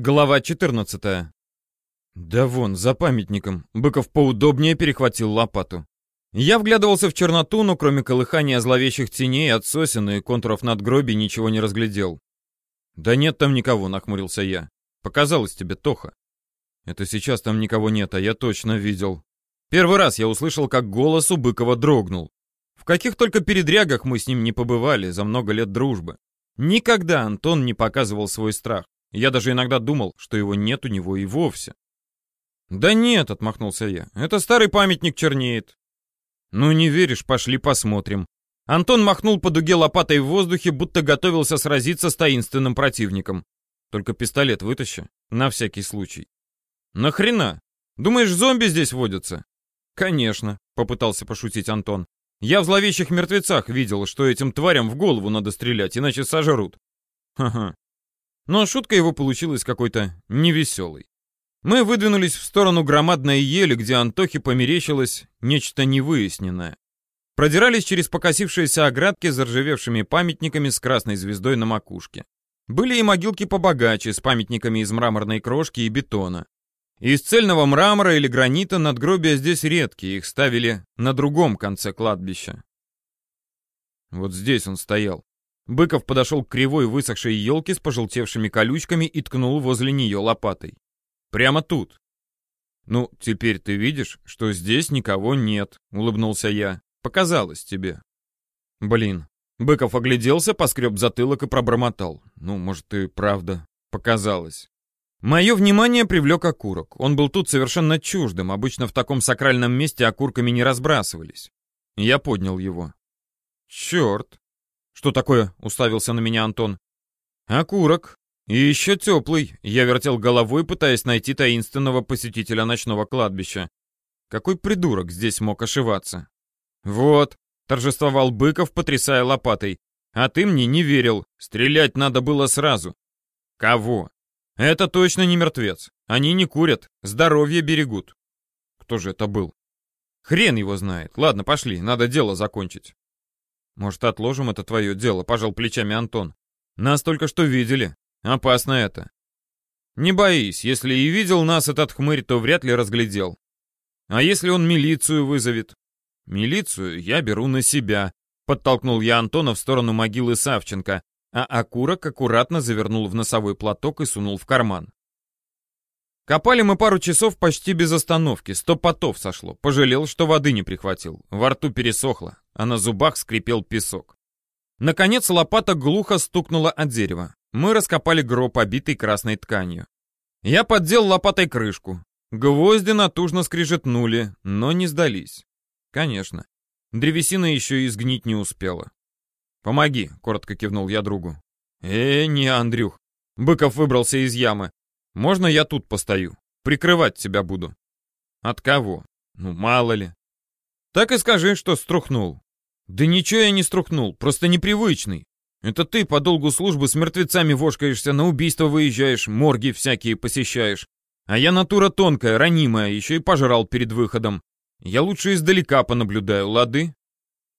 Глава 14. Да вон, за памятником. Быков поудобнее перехватил лопату. Я вглядывался в черноту, но кроме колыхания зловещих теней от сосен и контуров надгробий ничего не разглядел. «Да нет там никого», — нахмурился я. «Показалось тебе, Тоха». «Это сейчас там никого нет, а я точно видел». Первый раз я услышал, как голос у Быкова дрогнул. В каких только передрягах мы с ним не побывали за много лет дружбы. Никогда Антон не показывал свой страх. Я даже иногда думал, что его нет у него и вовсе. «Да нет», — отмахнулся я, — «это старый памятник чернеет». «Ну не веришь, пошли посмотрим». Антон махнул по дуге лопатой в воздухе, будто готовился сразиться с таинственным противником. «Только пистолет вытащи, на всякий случай». «Нахрена? Думаешь, зомби здесь водятся?» «Конечно», — попытался пошутить Антон. «Я в зловещих мертвецах видел, что этим тварям в голову надо стрелять, иначе сожрут». «Ха-ха, но шутка его получилась какой-то невеселой. Мы выдвинулись в сторону громадной ели, где Антохе померещилось нечто невыясненное. Продирались через покосившиеся оградки с заржавевшими памятниками с красной звездой на макушке. Были и могилки побогаче, с памятниками из мраморной крошки и бетона. Из цельного мрамора или гранита надгробия здесь редкие, их ставили на другом конце кладбища. Вот здесь он стоял. Быков подошел к кривой высохшей елке с пожелтевшими колючками и ткнул возле нее лопатой. «Прямо тут». «Ну, теперь ты видишь, что здесь никого нет», — улыбнулся я. «Показалось тебе». «Блин». Быков огляделся, поскреб затылок и пробормотал. «Ну, может, и правда. Показалось». Мое внимание привлек окурок. Он был тут совершенно чуждым. Обычно в таком сакральном месте окурками не разбрасывались. Я поднял его. «Черт!» «Что такое?» — уставился на меня Антон. «Окурок. И еще теплый». Я вертел головой, пытаясь найти таинственного посетителя ночного кладбища. Какой придурок здесь мог ошиваться? «Вот», — торжествовал Быков, потрясая лопатой. «А ты мне не верил. Стрелять надо было сразу». «Кого?» «Это точно не мертвец. Они не курят, здоровье берегут». «Кто же это был?» «Хрен его знает. Ладно, пошли, надо дело закончить». «Может, отложим это твое дело?» — пожал плечами Антон. «Нас только что видели. Опасно это». «Не боись, если и видел нас этот хмырь, то вряд ли разглядел. А если он милицию вызовет?» «Милицию я беру на себя», — подтолкнул я Антона в сторону могилы Савченко, а окурок аккуратно завернул в носовой платок и сунул в карман. Копали мы пару часов почти без остановки, сто потов сошло. Пожалел, что воды не прихватил. Во рту пересохло, а на зубах скрипел песок. Наконец лопата глухо стукнула от дерева. Мы раскопали гроб, обитый красной тканью. Я поддел лопатой крышку. Гвозди натужно скрижетнули, но не сдались. Конечно. Древесина еще и сгнить не успела. «Помоги», — коротко кивнул я другу. «Э, не, Андрюх». Быков выбрался из ямы. Можно я тут постою? Прикрывать тебя буду. От кого? Ну, мало ли. Так и скажи, что струхнул. Да ничего я не струхнул, просто непривычный. Это ты по долгу службы с мертвецами вошкаешься, на убийство выезжаешь, морги всякие посещаешь. А я натура тонкая, ранимая, еще и пожрал перед выходом. Я лучше издалека понаблюдаю, лады?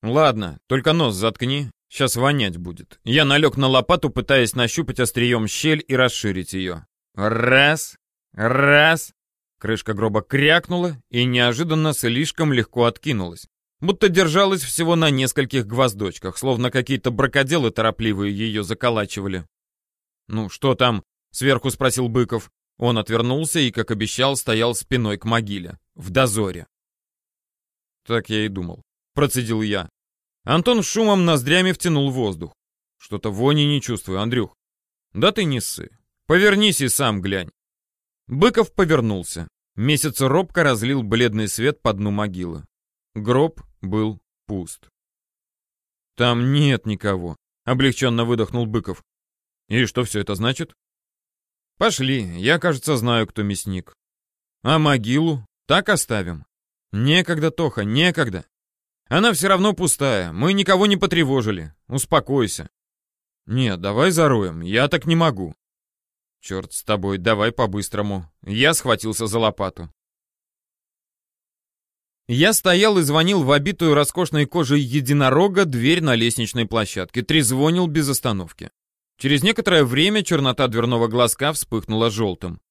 Ладно, только нос заткни, сейчас вонять будет. Я налег на лопату, пытаясь нащупать острием щель и расширить ее. Раз, раз. Крышка гроба крякнула и неожиданно слишком легко откинулась. Будто держалась всего на нескольких гвоздочках, словно какие-то бракоделы торопливые ее заколачивали. «Ну, что там?» — сверху спросил Быков. Он отвернулся и, как обещал, стоял спиной к могиле. В дозоре. Так я и думал. Процедил я. Антон шумом ноздрями втянул воздух. Что-то вони не чувствую, Андрюх. Да ты не ссы. Повернись и сам глянь. Быков повернулся. Месяц робко разлил бледный свет по дну могилы. Гроб был пуст. «Там нет никого», — облегченно выдохнул Быков. «И что все это значит?» «Пошли, я, кажется, знаю, кто мясник». «А могилу? Так оставим?» «Некогда, Тоха, некогда. Она все равно пустая, мы никого не потревожили. Успокойся». «Нет, давай зароем, я так не могу». «Черт с тобой, давай по-быстрому». Я схватился за лопату. Я стоял и звонил в обитую роскошной кожей единорога дверь на лестничной площадке, трезвонил без остановки. Через некоторое время чернота дверного глазка вспыхнула желтым.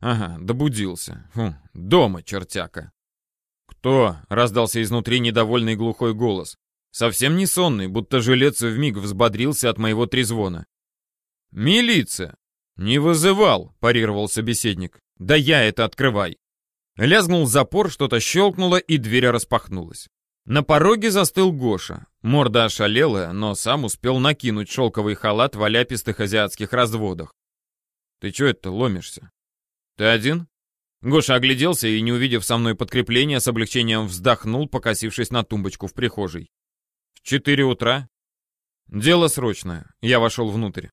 Ага, добудился. Фу, дома, чертяка. «Кто?» — раздался изнутри недовольный глухой голос. Совсем не сонный, будто жилец вмиг взбодрился от моего трезвона. «Милиция!» «Не вызывал», — парировал собеседник. «Да я это открывай!» Лязгнул запор, что-то щелкнуло, и дверь распахнулась. На пороге застыл Гоша. Морда ошалелая, но сам успел накинуть шелковый халат в оляпистых азиатских разводах. «Ты чё это ломишься?» «Ты один?» Гоша огляделся и, не увидев со мной подкрепления, с облегчением вздохнул, покосившись на тумбочку в прихожей. «В четыре утра?» «Дело срочное». Я вошел внутрь.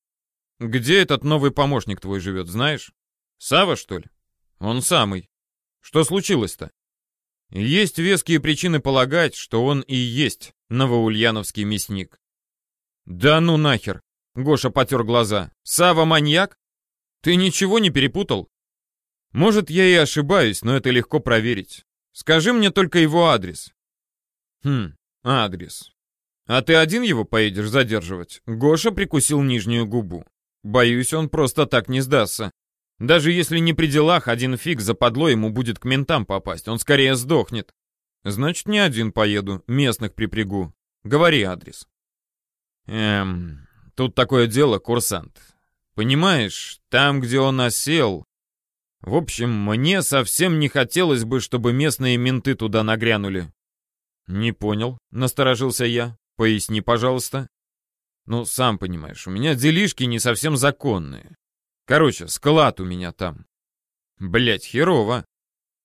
«Где этот новый помощник твой живет, знаешь? Сава, что ли?» «Он самый. Что случилось-то?» «Есть веские причины полагать, что он и есть новоульяновский мясник». «Да ну нахер!» — Гоша потер глаза. «Сава маньяк? Ты ничего не перепутал?» Может, я и ошибаюсь, но это легко проверить. Скажи мне только его адрес. Хм, адрес. А ты один его поедешь задерживать? Гоша прикусил нижнюю губу. Боюсь, он просто так не сдастся. Даже если не при делах, один фиг западло ему будет к ментам попасть. Он скорее сдохнет. Значит, не один поеду, местных припрягу. Говори адрес. Эм, тут такое дело, курсант. Понимаешь, там, где он осел, в общем, мне совсем не хотелось бы, чтобы местные менты туда нагрянули. Не понял, насторожился я. Поясни, пожалуйста. Ну, сам понимаешь, у меня делишки не совсем законные. Короче, склад у меня там. Блять, херово.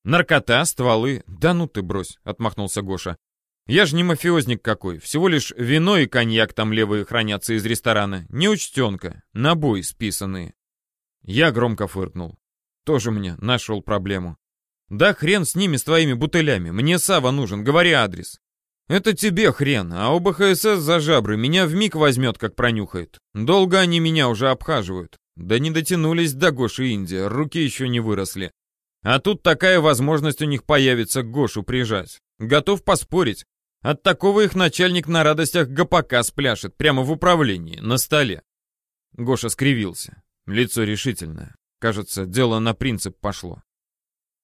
Наркота, стволы. Да ну ты брось, отмахнулся Гоша. Я же не мафиозник какой. Всего лишь вино и коньяк там левые хранятся из ресторана. Неучтенка. На бой списанные. Я громко фыркнул. Тоже мне нашел проблему. Да хрен с ними, с твоими бутылями. Мне Сава нужен, говори адрес. Это тебе хрен, а у БХСС за жабры меня в миг возьмет, как пронюхает. Долго они меня уже обхаживают. Да не дотянулись до Гоши Индия, руки еще не выросли. А тут такая возможность у них появится Гошу прижать. Готов поспорить. От такого их начальник на радостях ГПК спляшет, прямо в управлении, на столе. Гоша скривился. Лицо решительное. Кажется, дело на принцип пошло.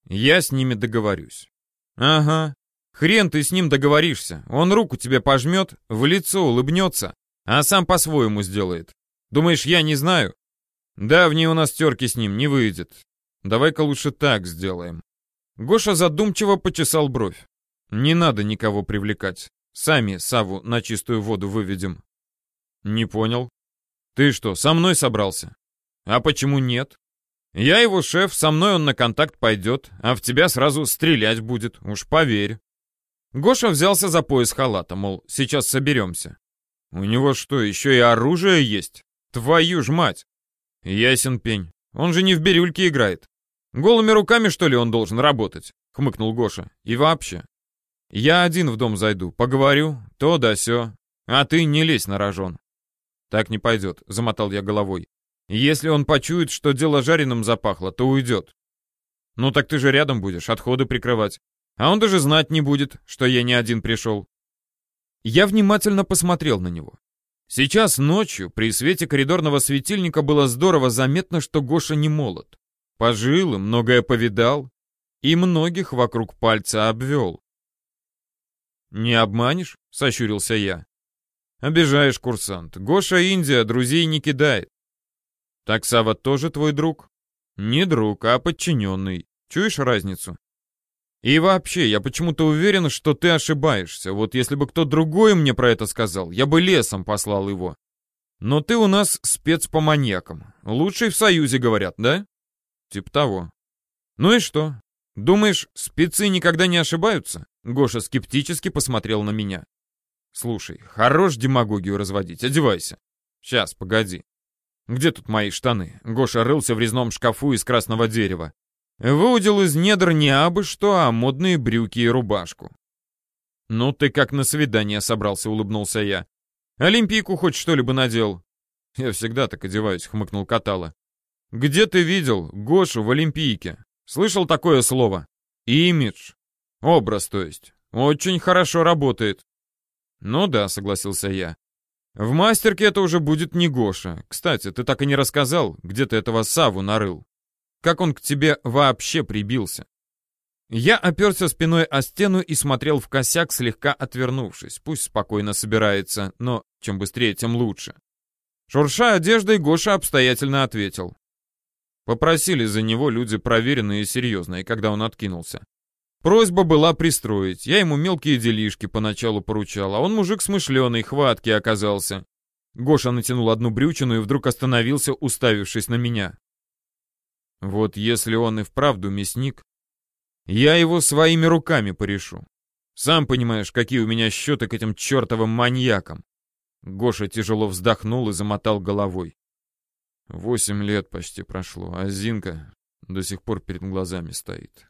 Я с ними договорюсь. Ага. Хрен ты с ним договоришься. Он руку тебе пожмет, в лицо улыбнется, а сам по-своему сделает. Думаешь, я не знаю? Давние у нас терки с ним не выйдет. Давай-ка лучше так сделаем. Гоша задумчиво почесал бровь. Не надо никого привлекать. Сами Саву на чистую воду выведем. Не понял. Ты что, со мной собрался? А почему нет? Я его шеф, со мной он на контакт пойдет, а в тебя сразу стрелять будет, уж поверь. Гоша взялся за пояс халата, мол, сейчас соберемся. У него что, еще и оружие есть? Твою ж мать! Ясен пень. Он же не в бирюльке играет. Голыми руками, что ли, он должен работать? Хмыкнул Гоша. И вообще. Я один в дом зайду, поговорю, то да сё. А ты не лезь на рожон. Так не пойдет, замотал я головой. Если он почует, что дело жареным запахло, то уйдет. Ну так ты же рядом будешь, отходы прикрывать. А он даже знать не будет, что я не один пришел. Я внимательно посмотрел на него. Сейчас ночью при свете коридорного светильника было здорово заметно, что Гоша не молод. Пожил и многое повидал, и многих вокруг пальца обвел. «Не обманешь?» — сощурился я. «Обижаешь, курсант. Гоша Индия друзей не кидает. Так Сава тоже твой друг? Не друг, а подчиненный. Чуешь разницу? И вообще, я почему-то уверен, что ты ошибаешься. Вот если бы кто другой мне про это сказал, я бы лесом послал его. Но ты у нас спец по маньякам. Лучший в Союзе, говорят, да? Тип того. Ну и что? Думаешь, спецы никогда не ошибаются? Гоша скептически посмотрел на меня. Слушай, хорош демагогию разводить, одевайся. Сейчас, погоди. Где тут мои штаны? Гоша рылся в резном шкафу из красного дерева. Выудил из недр не абы что, а модные брюки и рубашку. «Ну ты как на свидание собрался», — улыбнулся я. «Олимпийку хоть что-либо надел?» «Я всегда так одеваюсь», — хмыкнул Катала. «Где ты видел Гошу в Олимпийке? Слышал такое слово? Имидж. Образ, то есть. Очень хорошо работает». «Ну да», — согласился я. В мастерке это уже будет не Гоша. Кстати, ты так и не рассказал, где ты этого Саву нарыл. Как он к тебе вообще прибился? Я оперся спиной о стену и смотрел в косяк, слегка отвернувшись. Пусть спокойно собирается, но чем быстрее, тем лучше. Шурша одеждой, Гоша обстоятельно ответил. Попросили за него люди проверенные и серьезные, когда он откинулся. Просьба была пристроить. Я ему мелкие делишки поначалу поручал, а он мужик смышленый, хваткий оказался. Гоша натянул одну брючину и вдруг остановился, уставившись на меня. Вот если он и вправду мясник, я его своими руками порешу. Сам понимаешь, какие у меня счеты к этим чертовым маньякам. Гоша тяжело вздохнул и замотал головой. Восемь лет почти прошло, а Зинка до сих пор перед глазами стоит.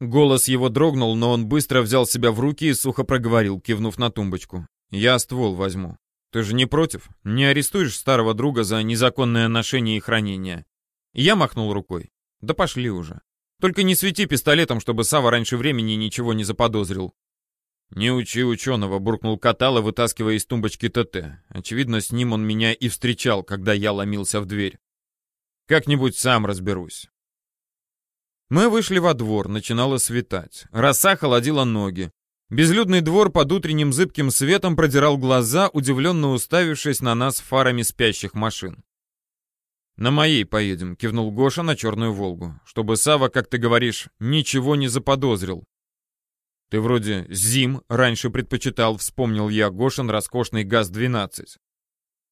Голос его дрогнул, но он быстро взял себя в руки и сухо проговорил, кивнув на тумбочку. «Я ствол возьму. Ты же не против? Не арестуешь старого друга за незаконное ношение и хранение?» Я махнул рукой. «Да пошли уже. Только не свети пистолетом, чтобы Сава раньше времени ничего не заподозрил». «Не учи ученого», — буркнул Катала, вытаскивая из тумбочки ТТ. Очевидно, с ним он меня и встречал, когда я ломился в дверь. «Как-нибудь сам разберусь. Мы вышли во двор, начинало светать. Роса холодила ноги. Безлюдный двор под утренним зыбким светом продирал глаза, удивленно уставившись на нас фарами спящих машин. «На моей поедем», — кивнул Гоша на черную «Волгу», чтобы Сава, как ты говоришь, ничего не заподозрил. «Ты вроде зим раньше предпочитал», — вспомнил я Гошин роскошный ГАЗ-12.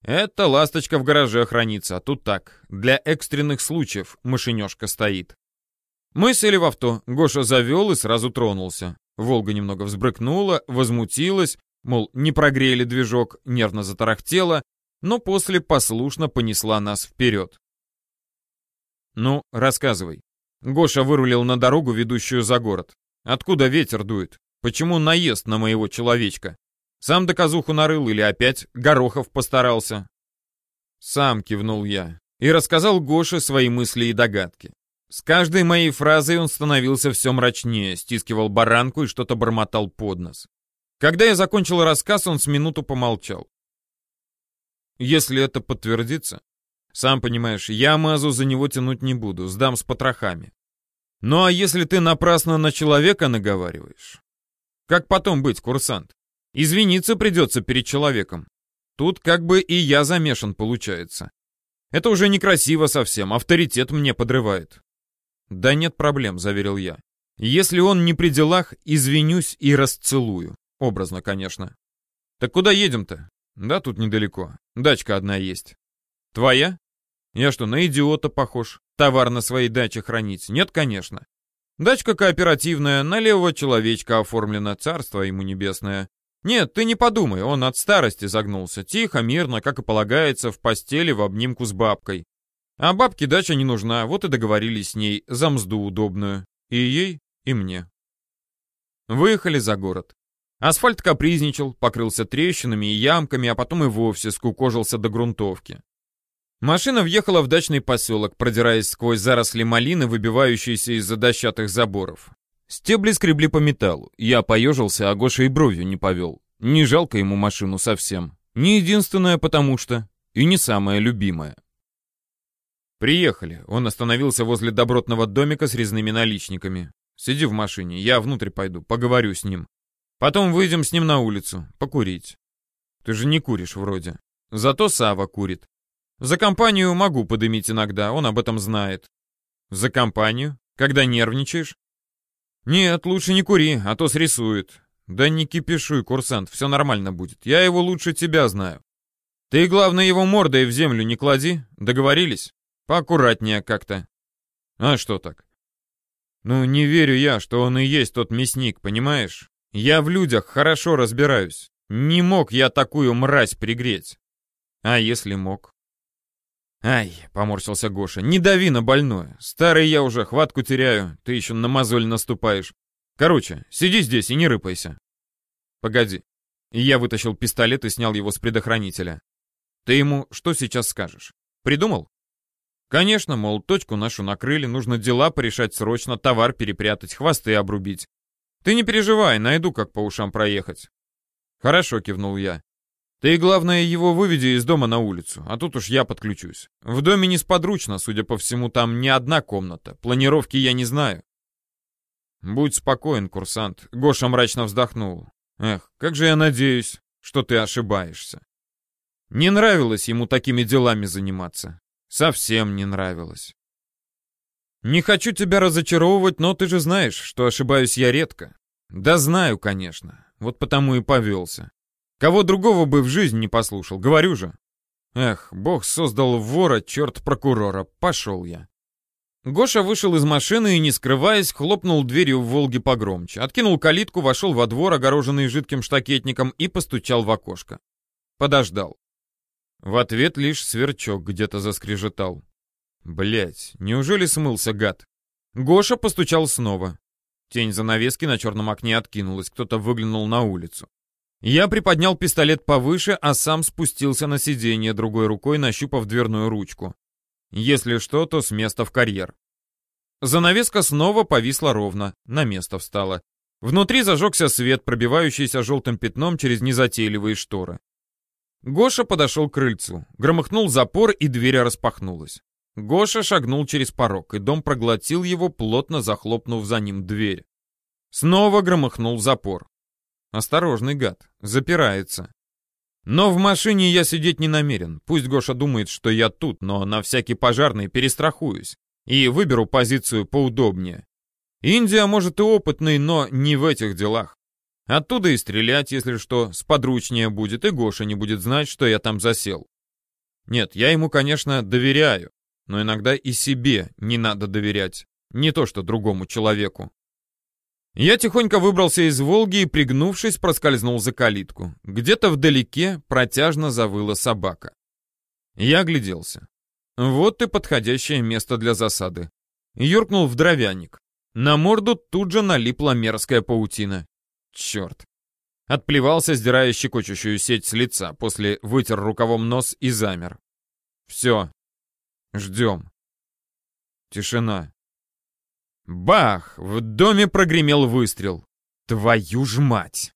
«Это ласточка в гараже хранится, а тут так, для экстренных случаев машинешка стоит». Мы сели в авто, Гоша завел и сразу тронулся. Волга немного взбрыкнула, возмутилась, мол, не прогрели движок, нервно затарахтела, но после послушно понесла нас вперед. «Ну, рассказывай». Гоша вырулил на дорогу, ведущую за город. «Откуда ветер дует? Почему наезд на моего человечка? Сам доказуху нарыл или опять Горохов постарался?» «Сам», — кивнул я, и рассказал Гоше свои мысли и догадки. С каждой моей фразой он становился все мрачнее, стискивал баранку и что-то бормотал под нос. Когда я закончил рассказ, он с минуту помолчал. Если это подтвердится, сам понимаешь, я Мазу за него тянуть не буду, сдам с потрохами. Ну а если ты напрасно на человека наговариваешь? Как потом быть, курсант? Извиниться придется перед человеком. Тут как бы и я замешан, получается. Это уже некрасиво совсем, авторитет мне подрывает. «Да нет проблем», — заверил я. «Если он не при делах, извинюсь и расцелую. Образно, конечно». «Так куда едем-то?» «Да тут недалеко. Дачка одна есть». «Твоя?» «Я что, на идиота похож? Товар на своей даче хранить?» «Нет, конечно». «Дачка кооперативная, на левого человечка оформлена, царство ему небесное. Нет, ты не подумай, он от старости загнулся. Тихо, мирно, как и полагается, в постели в обнимку с бабкой. А бабке дача не нужна, вот и договорились с ней за мзду удобную. И ей, и мне. Выехали за город. Асфальт капризничал, покрылся трещинами и ямками, а потом и вовсе скукожился до грунтовки. Машина въехала в дачный поселок, продираясь сквозь заросли малины, выбивающиеся из-за дощатых заборов. Стебли скребли по металлу. Я поежился, а Гоша и бровью не повел. Не жалко ему машину совсем. Не единственное потому что. И не самое любимое. «Приехали». Он остановился возле добротного домика с резными наличниками. «Сиди в машине, я внутрь пойду, поговорю с ним. Потом выйдем с ним на улицу, покурить. Ты же не куришь вроде. Зато Сава курит. За компанию могу подымить иногда, он об этом знает. За компанию? Когда нервничаешь? Нет, лучше не кури, а то срисует. Да не кипишуй, курсант, все нормально будет. Я его лучше тебя знаю. Ты, главное, его мордой в землю не клади. Договорились? Поаккуратнее как-то. А что так? Ну, не верю я, что он и есть тот мясник, понимаешь? Я в людях хорошо разбираюсь. Не мог я такую мразь пригреть. А если мог? Ай, поморщился Гоша, не дави на больное. Старый я уже, хватку теряю, ты еще на мозоль наступаешь. Короче, сиди здесь и не рыпайся. Погоди. Я вытащил пистолет и снял его с предохранителя. Ты ему что сейчас скажешь? Придумал? Конечно, мол, точку нашу накрыли, нужно дела порешать срочно, товар перепрятать, хвосты обрубить. Ты не переживай, найду, как по ушам проехать. Хорошо, кивнул я. Ты, главное, его выведи из дома на улицу, а тут уж я подключусь. В доме несподручно, судя по всему, там не одна комната. Планировки я не знаю. Будь спокоен, курсант. Гоша мрачно вздохнул. Эх, как же я надеюсь, что ты ошибаешься. Не нравилось ему такими делами заниматься. Совсем не нравилось. Не хочу тебя разочаровывать, но ты же знаешь, что ошибаюсь я редко. Да знаю, конечно. Вот потому и повелся. Кого другого бы в жизнь не послушал, говорю же. Эх, бог создал вора, черт прокурора. Пошел я. Гоша вышел из машины и, не скрываясь, хлопнул дверью в «Волге» погромче. Откинул калитку, вошел во двор, огороженный жидким штакетником, и постучал в окошко. Подождал. В ответ лишь сверчок где-то заскрежетал. Блять, неужели смылся гад? Гоша постучал снова. Тень занавески на черном окне откинулась, кто-то выглянул на улицу. Я приподнял пистолет повыше, а сам спустился на сиденье, другой рукой нащупав дверную ручку. Если что, то с места в карьер. Занавеска снова повисла ровно, на место встала. Внутри зажегся свет, пробивающийся желтым пятном через незатейливые шторы. Гоша подошел к крыльцу, громыхнул запор, и дверь распахнулась. Гоша шагнул через порог, и дом проглотил его, плотно захлопнув за ним дверь. Снова громыхнул запор. Осторожный гад, запирается. Но в машине я сидеть не намерен. Пусть Гоша думает, что я тут, но на всякий пожарный перестрахуюсь и выберу позицию поудобнее. Индия, может, и опытный, но не в этих делах. Оттуда и стрелять, если что, сподручнее будет, и Гоша не будет знать, что я там засел. Нет, я ему, конечно, доверяю, но иногда и себе не надо доверять, не то что другому человеку. Я тихонько выбрался из «Волги» и, пригнувшись, проскользнул за калитку. Где-то вдалеке протяжно завыла собака. Я огляделся. Вот и подходящее место для засады. Юркнул в дровяник. На морду тут же налипла мерзкая паутина. Черт. Отплевался, сдирая щекочущую сеть с лица, после вытер рукавом нос и замер. Все. Ждем. Тишина. Бах! В доме прогремел выстрел. Твою ж мать!